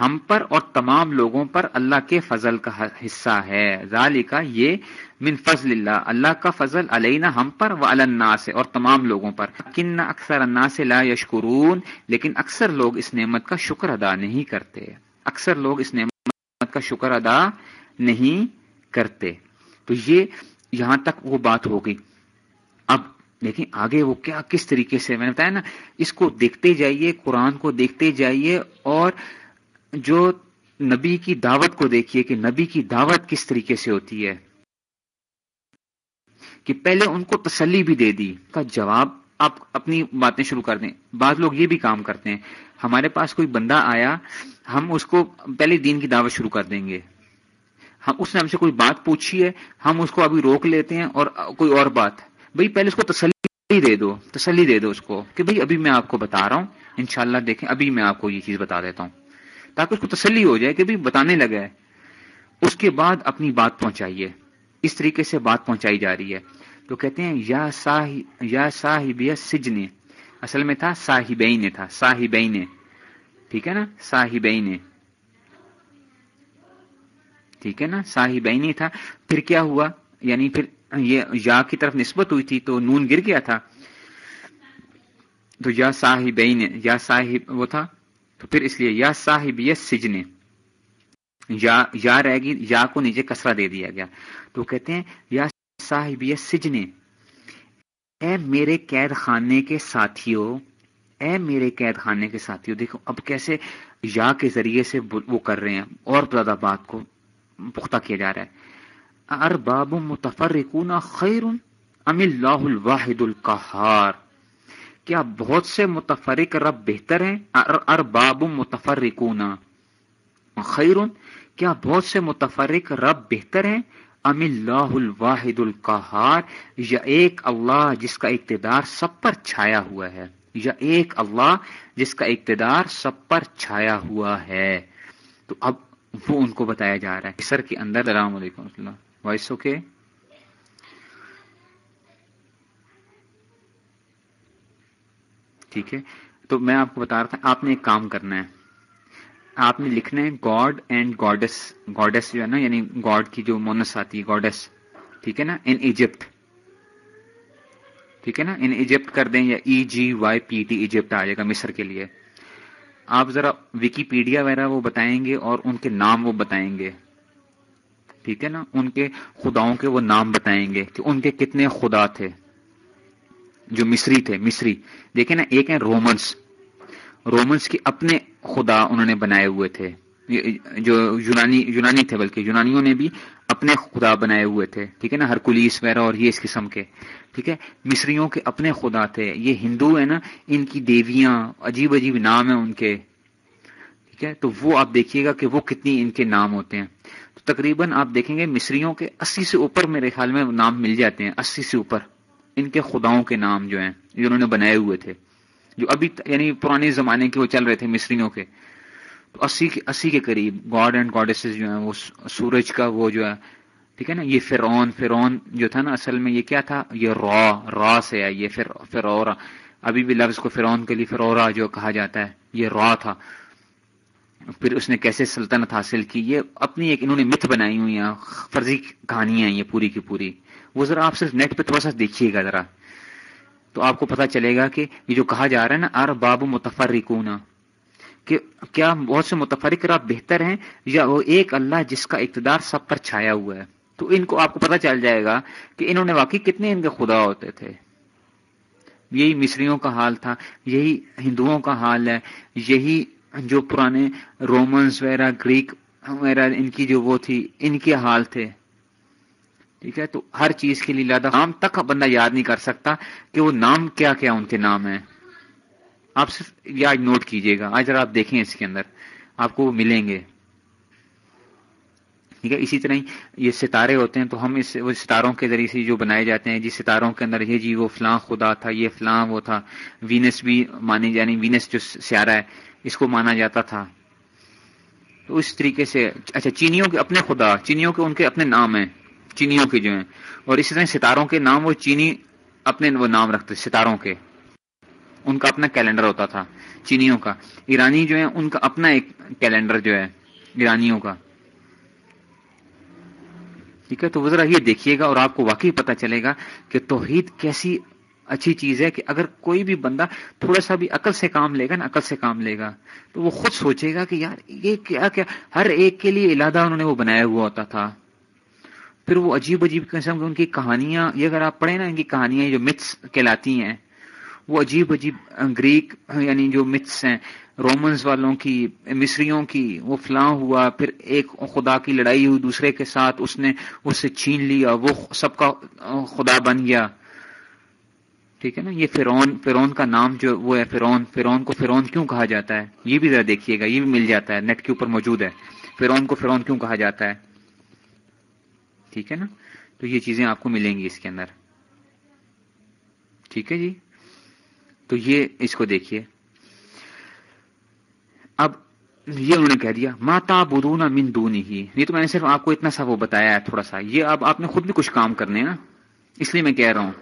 ہم پر اور تمام لوگوں پر اللہ کے فضل کا حصہ ہے۔ ذالک یہ من فضل اللہ اللہ کا فضل علینا ہم پر و الناس اور تمام لوگوں پر۔ کن اکثر الناس لا یشکرون، لیکن اکثر لوگ اس نعمت کا شکر ادا نہیں کرتے۔ اکثر لوگ اس نعمت کا شکر ادا نہیں کرتے۔ تو یہ یہاں تک وہ بات ہو گئی۔ اب دیکھیں آگے وہ کیا، کس طریقے سے میں نے بتایا نا، اس کو دیکھتے جائیے، قرآن کو دیکھتے جائیے اور جو نبی کی دعوت کو دیکھیے کہ نبی کی دعوت کس طریقے سے ہوتی ہے کہ پہلے ان کو تسلی بھی دے دی، کا جواب آپ اپنی باتیں شروع کر دیں۔ بعض لوگ یہ بھی کام کرتے ہیں، ہمارے پاس کوئی بندہ آیا، ہم اس کو پہلے دین کی دعوت شروع کر دیں گے۔ ہم اس نے ہم سے کوئی بات پوچھی ہے، ہم اس کو ابھی روک لیتے ہیں اور کوئی اور بات۔ بھائی، پہلے اس کو تسلی دے دو، تسلی دے دو اس کو کہ بھائی، ابھی میں آپ کو بتا رہا ہوں، انشاءاللہ دیکھیں، ابھی میں آپ کو یہ چیز بتا دیتا ہوں۔ تاکہ اس کو تسلی ہو جائے کہ بھائی بتانے لگا ہے۔ اس کے بعد اپنی بات پہنچائیے۔ اس طریقے سے بات پہنچائی جا رہی ہے۔ تو کہتے ہیں، یا یا صاحب اصل میں تھا صاحبین تھا، صاحبین۔ ٹھیک ہے نا؟ صاحبین۔ ٹھیک ہے نا؟ صاحبینی تھا۔ پھر کیا ہوا؟ یعنی پھر یہ یا کی طرف نسبت ہوئی تھی تو نون گر گیا تھا۔ تو یا صاحبین، یا صاحب وہ تھا۔ تو پھر اس لیے یا صاحب یا سجنے، یا یا رہ گی یا کو نیچے کسرا دے دیا گیا۔ تو کہتے ہیں، یا صاحب یا سجنے، اے میرے قید خانے کے ساتھیوں، اے میرے قید خانے کے ساتھیوں، دیکھو اب کیسے یا کے ذریعے سے وہ کر رہے ہیں۔ اور زیادہ بات کو پختہ کیا جا رہا ہے۔ ارباب متفرقون خیر ام اللہ الواحد القہار۔ کیا بہت سے متفرق رب بہتر ہیں؟ ارباب متفرقون. خیر کیا بہت سے متفرق رب بہتر ہیں؟ ام اللہ الواحد القہار، یا ایک اللہ جس کا اقتدار سب پر چھایا ہوا ہے. یا ایک اللہ جس کا اقتدار سب پر چھایا ہوا ہے. تو اب وہ ان کو بتایا جا رہا ہے. سر کے اندر، السلام علیکم اللہ. وائس اوکے ٹھیک ہے؟ تو میں آپ کو بتا رہا تھا، آپ نے ایک کام کرنا ہے۔ آپ نے لکھنا ہے گاڈ اینڈ گاڈس گاڈس جو ہے نا یعنی گاڈ کی جو مونس آتی ہے، گاڈس۔ ٹھیک ہے نا؟ In Egypt. ٹھیک ہے نا؟ ان ایجپٹ کر دیں یا E G Y P T, Egypt آ جائے گا مصر کے لیے۔ آپ ذرا وکیپیڈیا وغیرہ وہ بتائیں گے اور ان کے نام وہ بتائیں گے۔ ٹھیک ہے نا؟ ان کے خداؤں کے وہ نام بتائیں گے کہ ان کے کتنے خدا تھے۔ جو مصری تھے، مصری۔ دیکھیں نا، ایک ہیں رومنس رومنس کے اپنے خدا انہوں نے بنائے ہوئے تھے۔ جو یونانی یونانی تھے بلکہ یونانیوں نے بھی اپنے خدا بنائے ہوئے تھے۔ ٹھیک ہے نا ہر کلیس وغیرہ اور یہ اس قسم کے۔ ٹھیک ہے، مصریوں کے اپنے خدا تھے۔ یہ ہندو ہے نا، ان کی دیویاں، عجیب عجیب نام ہیں ان کے۔ ٹھیک ہے، تو وہ آپ دیکھیے گا کہ وہ کتنی ان کے نام ہوتے ہیں۔ تو تقریباً آپ دیکھیں گے مصریوں کے اسی سے اوپر میرے خیال میں نام مل جاتے ہیں، اسی سے اوپر۔ ان کے خداؤں کے نام جو ہیں جو انہوں نے بنائے ہوئے تھے۔ جو ابھی یعنی پرانے زمانے کے وہ چل رہے تھے، مصریوں کے۔ تو اسی کے اسی کے قریب گاڈ اینڈ گاڈیسز جو ہیں، وہ سورج کا وہ جو ہے، ٹھیک ہے نا، یہ فرعون فرعون جو تھا نا، اصل میں یہ کیا تھا؟ یہ را را سے ہے یہ فرورا ابھی بھی لفظ کو فرعون کے لیے فرورا جو کہا جاتا ہے، یہ را تھا۔ پھر اس نے کیسے سلطنت حاصل کی؟ یہ اپنی ایک انہوں نے مت بنائی ہوئی ہیں فرضی کہانیاں ہیں، یہ پوری کی پوری۔ وہ ذرا آپ صرف نیٹ پہ تھوڑا سا دیکھیے گا ذرا۔ تو آپ کو پتا چلے گا کہ یہ جو کہا جا رہا ہے نا ار باب متفر کہ کیا بہت سے متفرق رب بہتر ہیں یا وہ ایک اللہ جس کا اقتدار سب پر چھایا ہوا ہے۔ تو ان کو آپ کو پتا چل جائے گا کہ انہوں نے واقعی کتنے ان کے خدا ہوتے تھے۔ یہی مصریوں کا حال تھا، یہی ہندوؤں کا حال ہے، یہی جو پرانے رومنس وغیرہ گریک وغیرہ، ان کی جو وہ تھی، ان کے حال تھے۔ ٹھیک ہے؟ تو ہر چیز کے لیے لادہ نام تک بندہ یاد نہیں کر سکتا کہ وہ نام کیا کیا ان کے نام ہیں۔ آپ صرف یاد نوٹ کیجیے گا۔ آج آپ دیکھیں اس کے اندر۔ آپ کو وہ ملیں گے۔ ٹھیک ہے؟ اسی طرح یہ ستارے ہوتے ہیں تو ہم اس وہ ستاروں کے ذریعے سے جو بنائے جاتے ہیں جی ستاروں کے اندر یہ جی وہ فلاں خدا تھا، یہ فلاں وہ تھا۔ وینس بھی مانی جانی وینس جو سیارہ ہے، اس کو مانا جاتا تھا۔ تو اس طریقے سے اچھا چینیوں کے اپنے خدا، چینیوں کے ان کے اپنے نام ہیں۔ چینیوں کے جو ہیں۔ اور اسی طرح ستاروں کے نام، وہ چینی اپنے وہ نام رکھتے ستاروں کے۔ ان کا اپنا کیلنڈر ہوتا تھا، چینیوں کا۔ ایرانی جو ہے ان کا اپنا ایک کیلنڈر جو ہے، ایرانیوں کا۔ ٹھیک ہے، تو وہ ذرا یہ دیکھیے گا اور آپ کو واقعی پتا چلے گا کہ توحید کیسی اچھی چیز ہے کہ اگر کوئی بھی بندہ تھوڑا سا بھی عقل سے کام لے گا نا، عقل سے کام لے گا، تو وہ خود سوچے گا کہ یار، یہ کیا کیا، ہر ایک کے لیے علادہ انہوں نے وہ بنایا ہوا ہوتا تھا۔ پھر وہ عجیب عجیب قسم کی ان کی کہانیاں، یہ اگر آپ پڑھیں نا، ان کی کہانیاں جو متس کہلاتی ہیں، وہ عجیب عجیب گریک یعنی جو متس ہیں رومنز والوں کی، مصریوں کی، وہ فلاں ہوا، پھر ایک خدا کی لڑائی ہوئی دوسرے کے ساتھ، اس نے اس سے چھین لیا، وہ سب کا خدا بن گیا۔ ٹھیک ہے نا؟ یہ فرون فرون کا نام جو وہ ہے فرون فرون کو فرون کیوں کہا جاتا ہے؟ یہ بھی ذرا دیکھیے گا، یہ بھی مل جاتا ہے، نیٹ کے اوپر موجود ہے۔ فرون کو فرون کیوں کہا جاتا ہے؟ ٹھیک ہے نا؟ تو یہ چیزیں آپ کو ملیں گی اس کے اندر۔ ٹھیک ہے جی؟ تو یہ اس کو دیکھیے۔ اب یہ انہوں نے کہہ دیا ماتا بدونا من دونی ہی یہ تو میں نے صرف آپ کو اتنا سا وہ بتایا ہے تھوڑا سا۔ یہ اب آپ نے خود بھی کچھ کام کرنے نا؟ اس لیے میں کہہ رہا ہوں۔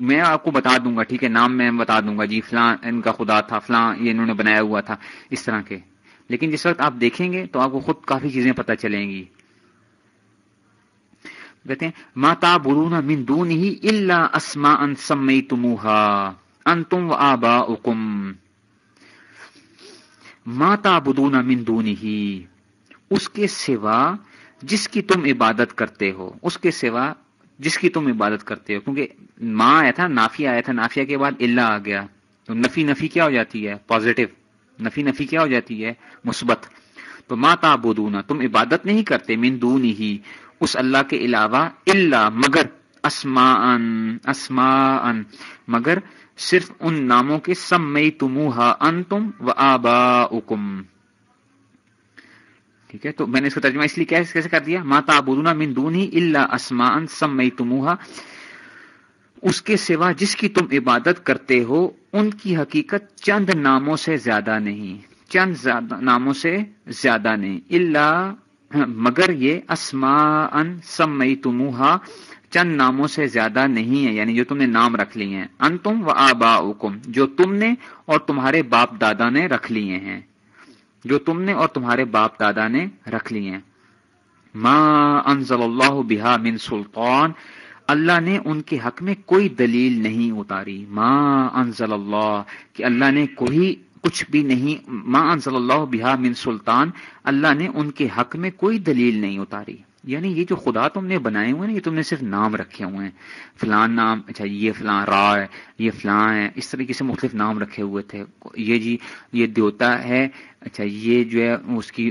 میں آپ کو بتا دوں گا، ٹھیک ہے؟ نام میں بتا دوں گا۔ جی فلاں، ان کا خدا تھا، فلاں، یہ انہوں نے بنایا ہوا تھا، اس طرح کے۔ لیکن جس وقت آپ دیکھیں گے تو آپ کو خود کافی چیزیں پتہ چلیں گی۔ کہتے ہیں ماتا برون من دون ہی اللہ اسما ان سمئی تمہا ان تم و آبا اکم ماتا بدون من دون ہی اس کے سوا جس کی تم عبادت کرتے ہو، اس کے سوا جس کی تم عبادت کرتے ہو، کیونکہ ماں آیا تھا، نافی آیا تھا، نافیہ کے بعد اللہ آ گیا، تو نفی نفی کیا ہو جاتی ہے؟ پازیٹو نفی نفی کیا ہو جاتی ہے؟ مثبت. تو ماں تابودونا تم عبادت نہیں کرتے من دون ہی اس اللہ کے علاوہ اللہ مگر اسما مگر صرف ان ناموں کے سم میں تمہا ان تم و آبا ٹھیک ہے، تو میں نے اس کو ترجمہ اس لیے کیسے کر دیا؟ ماتا ابودنا من دونی اللہ اسمان سم میں تمہا اس کے سوا جس کی تم عبادت کرتے ہو، ان کی حقیقت چند ناموں سے زیادہ نہیں۔ چند ناموں سے زیادہ نہیں۔ اللہ ہاں، مگر یہ اسما ان سم تمہا چند ناموں سے زیادہ نہیں ہے یعنی جو تم نے نام رکھ لیے ہیں۔ ان تم و آبا جو تم نے اور تمہارے باپ دادا نے رکھ لیے ہیں۔ جو تم نے اور تمہارے باپ دادا نے رکھ لیے ہیں۔ ما انزل اللہ بہا من سلطان، اللہ نے ان کے حق میں کوئی دلیل نہیں اتاری۔ ما انزل اللہ کہ اللہ نے کوئی کچھ بھی نہیں، ما انزل اللہ بہا من سلطان، اللہ نے ان کے حق میں کوئی دلیل نہیں اتاری۔ یعنی یہ جو خدا تم نے بنائے ہوئے نا یہ تم نے صرف نام رکھے ہوئے ہیں۔ فلان نام اچھا یہ فلاں را ہے، یہ فلاں ہے، اس طریقے سے مختلف نام رکھے ہوئے تھے۔ یہ جی یہ دیوتا ہے اچھا یہ جو ہے، اس کی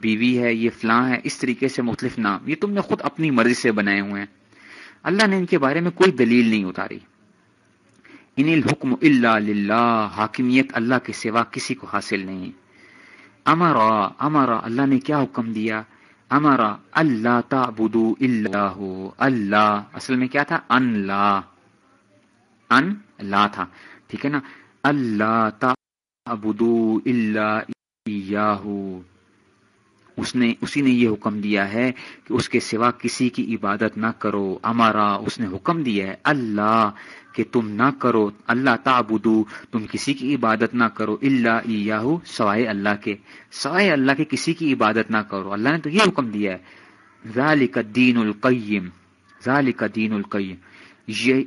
بیوی ہے، یہ فلاں ہے، اس طریقے سے مختلف نام۔ یہ تم نے خود اپنی مرضی سے بنائے ہوئے ہیں۔ اللہ نے ان کے بارے میں کوئی دلیل نہیں اتاری۔ ان الحکم اللہ للہ، حاکمیت اللہ کے سوا کسی کو حاصل نہیں۔ امرا امرا، اللہ نے کیا حکم دیا؟ امرا، اللہ تعبدو اللہ اللہ۔ اصل میں کیا تھا؟ ان، لا۔ ان، لا تھا۔ ٹھیک ہے نا؟ اللہ تعبدو اللہ اس نے، اسی نے یہ حکم دیا ہے کہ اس کے سوا کسی کی عبادت نہ کرو۔ ہمارا اس نے حکم دیا ہے۔ اللہ کہ تم نہ کرو، اللہ تعبدو، تم کسی کی عبادت نہ کرو اللہ سوائے اللہ کے۔ سوائے اللہ کے کسی کی عبادت نہ کرو۔ اللہ نے تو یہ حکم دیا ہے۔ ذالک دین القیم، ذالک دین القیم۔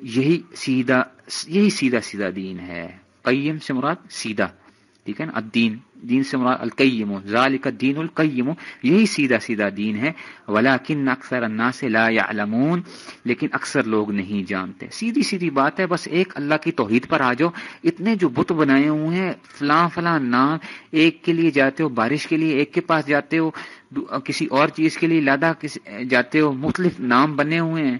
یہی سیدھا یہی سیدھا سیدھا دین ہے۔ قیم سے مراد سیدھا۔ ٹھیک ہے نا؟ الدین، دین سے مراد القیم ذالک دین القیم یہی سیدھا سیدھا دین ہے۔ ولیکن اکثر الناس لا يعلمون لیکن اکثر لوگ نہیں جانتے۔ سیدھی سیدھی بات ہے، بس ایک اللہ کی توحید پر آ جاؤ اتنے جو بت بنائے ہوئے ہیں، فلاں فلاں نام، ایک کے لیے جاتے ہو، بارش کے لیے ایک کے پاس جاتے ہو کسی اور چیز کے لیے لادا جاتے ہو، مختلف نام بنے ہوئے ہیں۔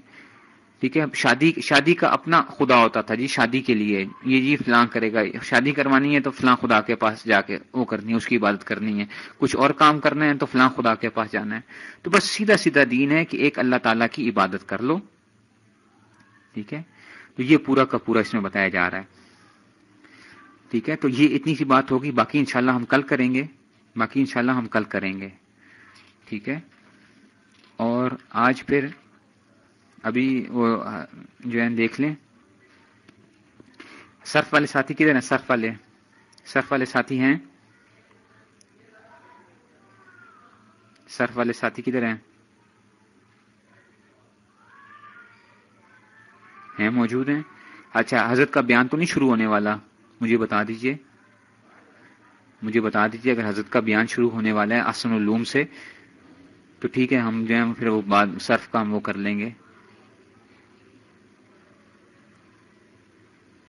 ٹھیک ہے؟ شادی شادی کا اپنا خدا ہوتا تھا جی شادی کے لیے۔ یہ جی فلاں کرے گا، شادی کروانی ہے تو فلاں خدا کے پاس جا کے وہ کرنی ہے، اس کی عبادت کرنی ہے۔ کچھ اور کام کرنا ہے تو فلاں خدا کے پاس جانا ہے۔ تو بس سیدھا سیدھا دین ہے کہ ایک اللہ تعالیٰ کی عبادت کر لو۔ ٹھیک ہے؟ تو یہ پورا کا پورا اس میں بتایا جا رہا ہے۔ ٹھیک ہے؟ تو یہ اتنی سی بات ہوگی، باقی انشاءاللہ ہم کل کریں گے۔ باقی انشاءاللہ ہم کل کریں گے۔ ٹھیک ہے؟ اور آج پھر ابھی وہ جو ہے دیکھ لیں۔ سرف والے ساتھی کدھر ہیں؟ سرف والے سرف والے ساتھی ہیں۔ سرف والے ساتھی کدھر ہیں؟ ہیں، موجود ہیں۔ اچھا حضرت کا بیان تو نہیں شروع ہونے والا۔ مجھے بتا دیجیے۔ مجھے بتا دیجیے، اگر حضرت کا بیان شروع ہونے والا ہے آسن العلوم سے، تو ٹھیک ہے، ہم جو ہے پھر وہ بعد، صرف کا ہم وہ کر لیں گے۔